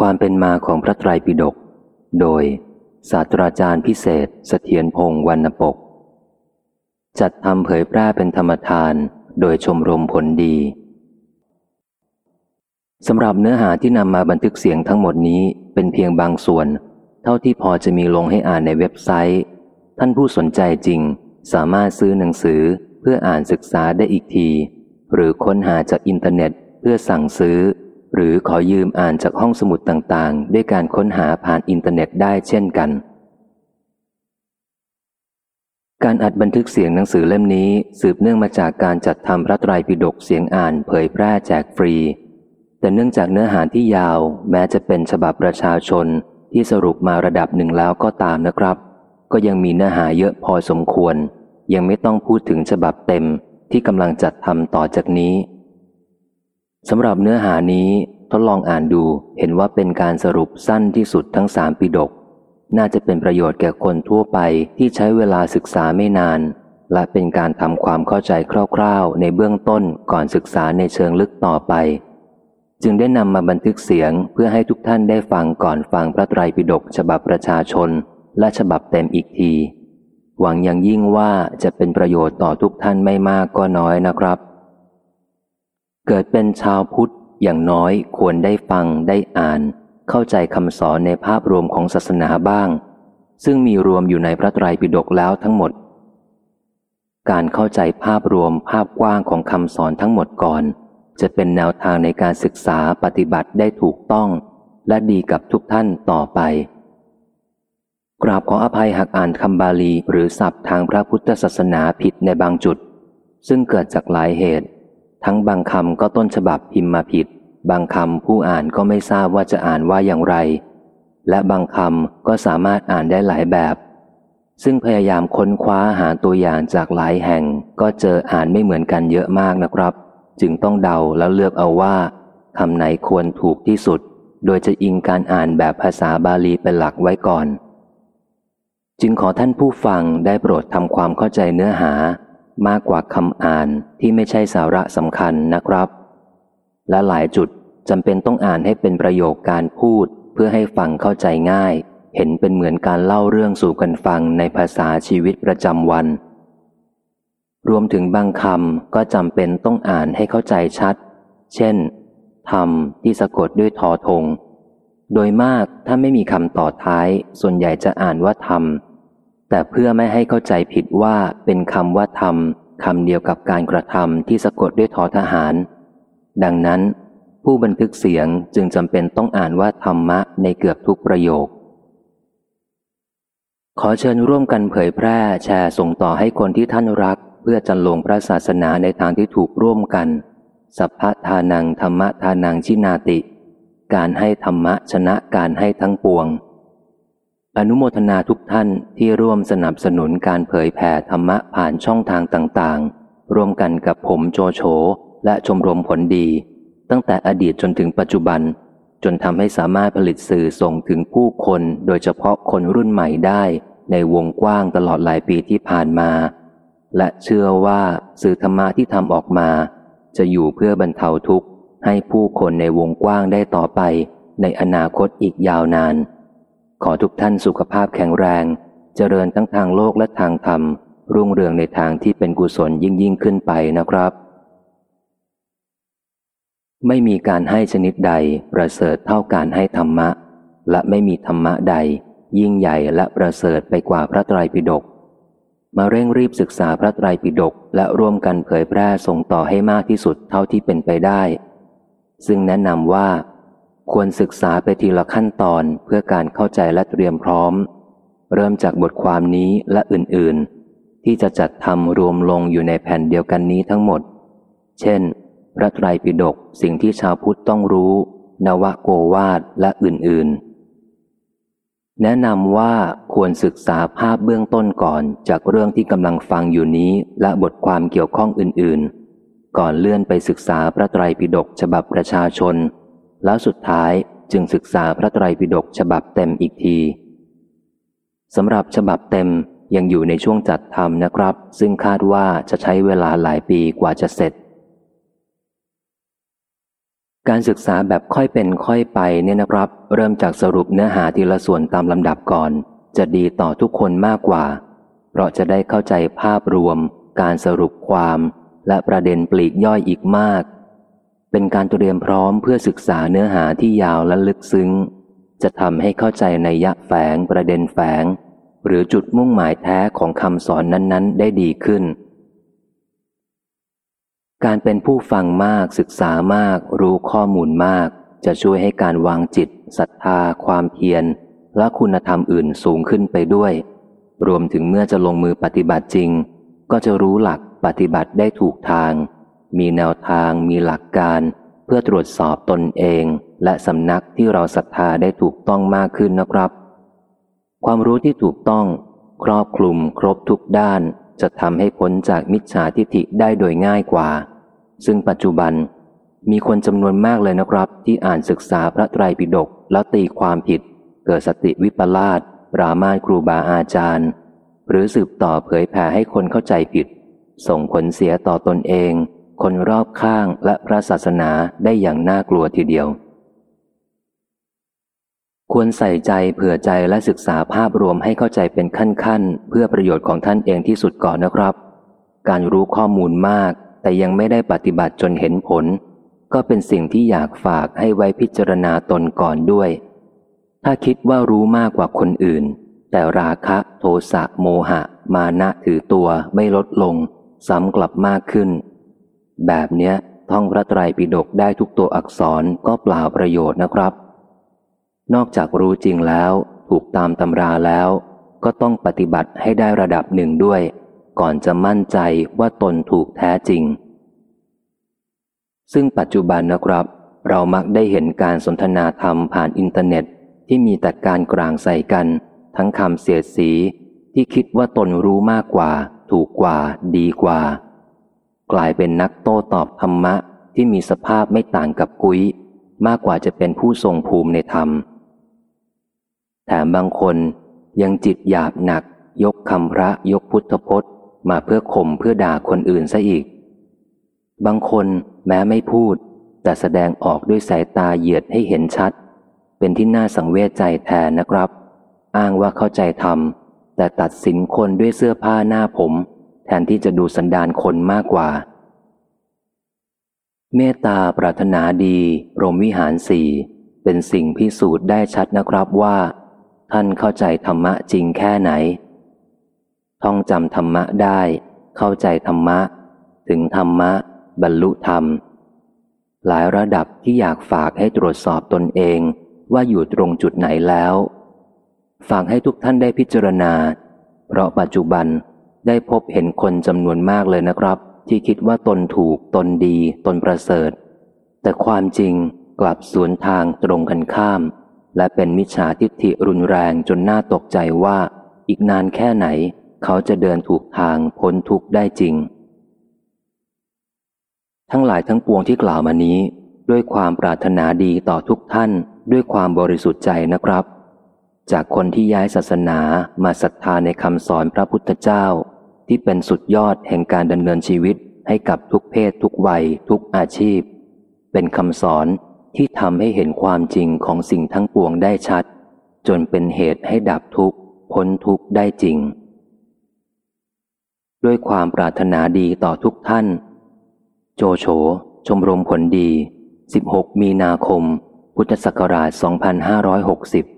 ความเป็นมาของพระไตรปิฎกโดย ศาสตราจารย์พิเศษเสถียรพงศ์วรรณปก จัดทำเผยแพร่เป็นธรรมทานโดยชมรมผลดีสำหรับเนื้อหาที่นำมาบันทึกเสียงทั้งหมดนี้เป็นเพียงบางส่วน เท่าที่พอจะมีลงให้อ่านในเว็บไซต์ ท่านผู้สนใจจริง สามารถซื้อหนังสือเพื่ออ่านศึกษาได้อีกที หรือค้นหาจากอินเทอร์เน็ตเพื่อสั่งซื้อ หรือขอยืมอ่านจากห้องสมุดต่างๆ ด้วยการค้นหาผ่านอินเทอร์เน็ตได้เช่นกัน การอัดบันทึกเสียงหนังสือเล่มนี้สืบเนื่องมาจากการจัดทำพระไตรปิฎกเสียงอ่านเผยแพร่แจกฟรี แต่เนื่องจากเนื้อหาที่ยาว แม้จะเป็นฉบับประชาชนที่สรุปมาระดับหนึ่งแล้วก็ตามนะครับ ก็ยังมีเนื้อหาเยอะพอสมควร ยังไม่ต้องพูดถึงฉบับเต็มที่กำลังจัดทำต่อจากนี้ สำหรับเนื้อหานี้ทดลองอ่านดูเห็นว่าเป็นการสรุปสั้นที่สุดทั้งสามปิดก น่าจะเป็นประโยชน์แก่คนทั่วไปที่ใช้เวลาศึกษาไม่นาน และเป็นการทำความเข้าใจคร่าวๆ ในเบื้องต้นก่อนศึกษาในเชิงลึกต่อไป จึงได้นำมาบันทึกเสียงเพื่อให้ทุกท่านได้ฟังก่อนฟังพระไตรปิฎกฉบับประชาชน และฉบับเต็มอีกที หวังอย่างยิ่งว่าจะเป็นประโยชน์ต่อทุกท่านไม่มากก็น้อยนะครับ เกิดเป็นชาวพุทธอย่างน้อยควรได้ฟังได้อ่าน เข้าใจคำสอนในภาพรวมของศาสนาบ้าง ซึ่งมีรวมอยู่ในพระไตรปิฎกแล้วทั้งหมด การเข้าใจภาพรวมภาพกว้างของคำสอนทั้งหมดก่อน จะเป็นแนวทางในการศึกษาปฏิบัติได้ถูกต้อง และดีกับทุกท่านต่อไป กราบขออภัยหากอ่านคำบาลีหรือศัพท์ทางพระพุทธศาสนาผิดในบางจุด ซึ่งเกิดจากหลายเหตุ ทั้งบางคำก็ต้นฉบับพิมพ์มาผิด บางคำผู้อ่านก็ไม่ทราบว่าจะอ่านว่าอย่างไร และบางคำก็สามารถอ่านได้หลายแบบ ซึ่งพยายามค้นคว้าหาตัวอย่างจากหลายแห่ง ก็เจออ่านไม่เหมือนกันเยอะมากนะครับ จึงต้องเดาแล้วเลือกเอาว่าคำไหนควรถูกที่สุด โดยจะอิงการอ่านแบบภาษาบาลีเป็นหลักไว้ก่อน จึงขอท่านผู้ฟังได้โปรดทำความเข้าใจเนื้อหา มากกว่าคำอ่านที่ไม่ใช่สาระสำคัญนะครับ และหลายจุดจำเป็นต้องอ่านให้เป็นประโยคการพูด เพื่อให้ฟังเข้าใจง่าย เห็นเป็นเหมือนการเล่าเรื่องสู่กันฟังในภาษาชีวิตประจำวัน รวมถึงบางคำก็จำเป็นต้องอ่านให้เข้าใจชัด เช่นธรรมที่สะกดด้วยทอทง โดยมากถ้าไม่มีคำต่อท้าย ส่วนใหญ่จะอ่านว่าธรรม แต่เพื่อไม่ให้เข้าใจผิดว่าเป็นคำว่าทำคำเดียวกับการกระทำที่สะกดด้วยทอทหาร ดังนั้น ผู้บันทึกเสียงจึงจำเป็นต้องอ่านว่าธรรมะในเกือบทุกประโยค ขอเชิญร่วมกันเผยแพร่แชร์ส่งต่อให้คนที่ท่านรัก เพื่อจันลงพระศาสนาในทางที่ถูกร่วมกัน สัพพทานังธรรมทานังชินาติ การให้ธรรมะชนะการให้ทั้งปวง อนุโมทนาทุกท่านที่ร่วมสนับสนุนการเผยแผ่ธรรมะผ่านช่องทางต่างๆ ร่วมกันกับผมโจโฉและชมรมผลดี ตั้งแต่อดีตจนถึงปัจจุบัน จนทำให้สามารถผลิตสื่อส่งถึงผู้คนโดยเฉพาะคนรุ่นใหม่ได้ ในวงกว้างตลอดหลายปีที่ผ่านมา และเชื่อว่าสื่อธรรมะที่ทำออกมา จะอยู่เพื่อบรรเทาทุกข์ให้ผู้คนในวงกว้างได้ต่อไป ในอนาคตอีกยาวนาน ขอทุกท่านสุขภาพแข็งแรง เจริญทั้งทางโลกและทางธรรม รุ่งเรืองในทางที่เป็นกุศลยิ่งยิ่งขึ้นไปนะครับ ไม่มีการให้ชนิดใดประเสริฐเท่าการให้ธรรมะ และไม่มีธรรมะใด ยิ่งใหญ่และประเสริฐไปกว่าพระไตรปิฎกมาเร่งรีบศึกษาพระไตรปิฎกและร่วมกันเผยแพร่ส่งต่อให้มากที่สุดเท่าที่เป็นไปได้ ซึ่งแนะนำว่า ควรศึกษาไปทีละขั้นตอนเพื่อการเข้าใจและเตรียมพร้อม เริ่มจากบทความนี้และอื่น ๆ ที่จะจัดทำรวมลงอยู่ในแผ่นเดียวกันนี้ทั้งหมด เช่น พระไตรปิฎกสิ่งที่ชาวพุทธต้องรู้ นวโกวาดและอื่น ๆ แนะนำว่าควรศึกษาภาพเบื้องต้นก่อนจากเรื่องที่กำลังฟังอยู่นี้และบทความเกี่ยวข้องอื่น ๆ ก่อนเลื่อนไปศึกษาพระไตรปิฎกฉบับประชาชน แล้วสุดท้ายจึงศึกษาพระไตรปิฎกฉบับเต็มอีกทีสำหรับฉบับเต็มยังอยู่ในช่วงจัดทำนะครับ ซึ่งคาดว่าจะใช้เวลาหลายปีกว่าจะเสร็จ การศึกษาแบบค่อยเป็นค่อยไปเนี่ยนะครับ เริ่มจากสรุปเนื้อหาทีละส่วนตามลำดับก่อน จะดีต่อทุกคนมากกว่า เพราะจะได้เข้าใจภาพรวม การสรุปความ และประเด็นปลีกย่อยอีกมาก เป็นการเตรียมพร้อมเพื่อศึกษาเนื้อหาที่ยาวและลึกซึ้ง จะทำให้เข้าใจในยะแฝงประเด็นแฝง หรือจุดมุ่งหมายแท้ของคำสอนนั้น ๆ ได้ดีขึ้น การเป็นผู้ฟังมากศึกษามาก รู้ข้อมูลมาก จะช่วยให้การวางจิตศรัทธา ความเพียร และคุณธรรมอื่นสูงขึ้นไปด้วย รวมถึงเมื่อจะลงมือปฏิบัติจริง ก็จะรู้หลักปฏิบัติได้ถูกทาง มีแนวทางมีหลักการเพื่อตรวจสอบตนเอง และสำนักที่เราศรัทธาได้ถูกต้องมากขึ้นนะครับ ความรู้ที่ถูกต้อง ครอบคลุมครบทุกด้าน จะทำให้พ้นจากมิจฉาทิฏฐิได้โดยง่ายกว่า ซึ่งปัจจุบันมีคนจำนวนมากเลยนะครับ ที่อ่านศึกษาพระไตรปิฎกแล้วตีความผิด เกิดสติวิปลาสปรามาครูบาอาจารย์ หรือสืบต่อเผยแผ่ให้คนเข้าใจผิด ส่งผลเสียต่อตนเอง คนรอบข้างและพระศาสนาได้อย่างน่ากลัวทีเดียว ควรใส่ใจเผื่อใจและศึกษาภาพรวมให้เข้าใจเป็นขั้นๆ เพื่อประโยชน์ของท่านเองที่สุดก่อนนะครับ การรู้ข้อมูลมาก แต่ยังไม่ได้ปฏิบัติจนเห็นผล ก็เป็นสิ่งที่อยากฝากให้ไว้พิจารณาตนก่อนด้วย ถ้าคิดว่ารู้มากกว่าคนอื่น แต่ราคะโทสะโมหะ มานะถือตัวไม่ลดลง ซ้ำกลับมากขึ้น แบบเนี้ยท่องพระไตรปิฎกได้ทุกตัวอักษรก็เปล่าประโยชน์นะครับ นอกจากรู้จริงแล้วถูกตามตำราแล้ว ก็ต้องปฏิบัติให้ได้ระดับหนึ่งด้วย ก่อนจะมั่นใจว่าตนถูกแท้จริง ซึ่งปัจจุบันนะครับ เรามักได้เห็นการสนทนาธรรมผ่านอินเทอร์เน็ต ที่มีแต่การกลางใส่กัน ทั้งคำเสียดสีที่คิดว่าตนรู้มากกว่า ถูกกว่า ดีกว่า กลายเป็นนักโต้ตอบธรรมะที่มีสภาพไม่ต่างกับกุ้ย มากกว่าจะเป็นผู้ทรงภูมิในธรรม แถมบางคนยังจิตหยาบหนัก ยกคำพระยกพุทธพจน์ มาเพื่อข่มเพื่อด่าคนอื่นซะอีก บางคนแม้ไม่พูด แต่แสดงออกด้วยสายตาเหยียดให้เห็นชัด เป็นที่น่าสังเวชใจแทนนะครับ อ้างว่าเข้าใจธรรมแต่ตัดสินคนด้วยเสื้อผ้าหน้าผม แทนที่จะดูสันดานคนมากกว่า เมตตาปรารถนาดีรมวิหารสี่เป็นสิ่งพิสูจน์ได้ชัดนะครับว่า ท่านเข้าใจธรรมะจริงแค่ไหน ท่องจำธรรมะได้ เข้าใจธรรมะ ถึงธรรมะ บรรลุธรรม หลายระดับที่อยากฝากให้ตรวจสอบตนเองว่าอยู่ตรงจุดไหนแล้ว ฝากให้ทุกท่านได้พิจารณา เพราะปัจจุบัน ได้พบเห็นคนจำนวนมากเลยนะครับ ที่คิดว่าตนถูกตนดี ตนประเสริฐ แต่ความจริงกลับสวนทางตรงกันข้าม และเป็นมิจฉาทิฏฐิรุนแรงจนน่าตกใจว่า อีกนานแค่ไหน เขาจะเดินถูกทางพ้นทุกข์ได้จริง ทั้งหลายทั้งปวงที่กล่าวมานี้ ด้วยความปรารถนาดีต่อทุกท่าน ด้วยความบริสุทธิ์ใจนะครับ จากคนที่ย้ายศาสนามาศรัทธาในคำสอนพระพุทธเจ้า ที่เป็นสุดยอดแห่งการดำเนินชีวิตให้กับทุกเพศทุกวัย ทุกอาชีพ เป็นคำสอนที่ทำให้เห็นความจริงของสิ่งทั้งปวงได้ชัด จนเป็นเหตุให้ดับทุกข์พ้นทุกข์ได้จริง ด้วยความปรารถนาดีต่อทุกท่าน โจโฉชมรมผลดี 16 มีนาคม พุทธศักราช 2560